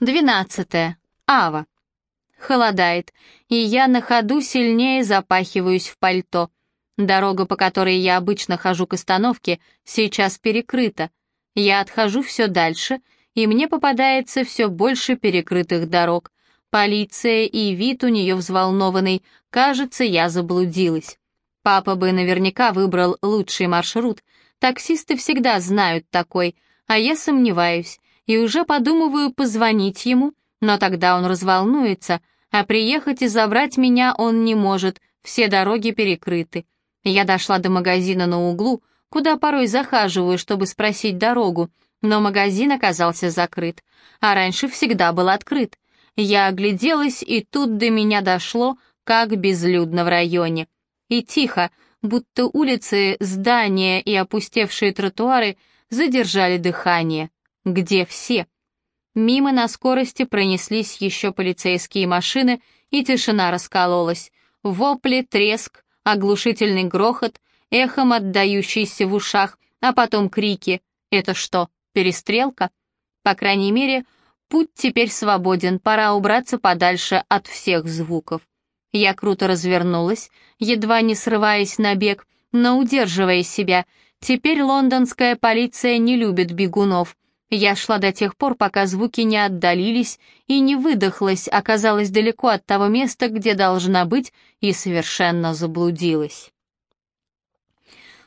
12. Ава. Холодает, и я на ходу сильнее запахиваюсь в пальто. Дорога, по которой я обычно хожу к остановке, сейчас перекрыта. Я отхожу все дальше, и мне попадается все больше перекрытых дорог. Полиция и вид у нее взволнованный. Кажется, я заблудилась. Папа бы наверняка выбрал лучший маршрут. Таксисты всегда знают такой, а я сомневаюсь и уже подумываю позвонить ему, но тогда он разволнуется, а приехать и забрать меня он не может, все дороги перекрыты. Я дошла до магазина на углу, куда порой захаживаю, чтобы спросить дорогу, но магазин оказался закрыт, а раньше всегда был открыт. Я огляделась, и тут до меня дошло, как безлюдно в районе. И тихо, будто улицы, здания и опустевшие тротуары задержали дыхание. Где все? Мимо на скорости пронеслись еще полицейские машины, и тишина раскололась. Вопли, треск, оглушительный грохот, эхом отдающийся в ушах, а потом крики. Это что, перестрелка? По крайней мере, путь теперь свободен, пора убраться подальше от всех звуков. Я круто развернулась, едва не срываясь на бег, но удерживая себя. Теперь лондонская полиция не любит бегунов — я шла до тех пор, пока звуки не отдалились и не выдохлась, оказалась далеко от того места, где должна быть, и совершенно заблудилась.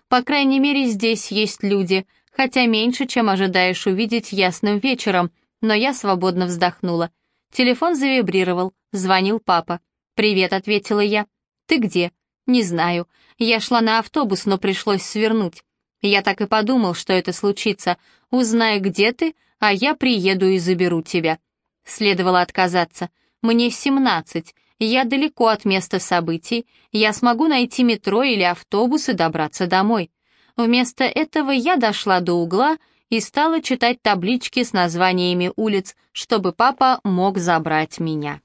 По крайней мере, здесь есть люди, хотя меньше, чем ожидаешь увидеть ясным вечером, но я свободно вздохнула. Телефон завибрировал, звонил папа. «Привет», — ответила я. «Ты где?» «Не знаю. Я шла на автобус, но пришлось свернуть. Я так и подумал, что это случится. Узнай, где ты, а я приеду и заберу тебя. Следовало отказаться. Мне семнадцать. Я далеко от места событий. Я смогу найти метро или автобус и добраться домой. Вместо этого я дошла до угла и стала читать таблички с названиями улиц, чтобы папа мог забрать меня.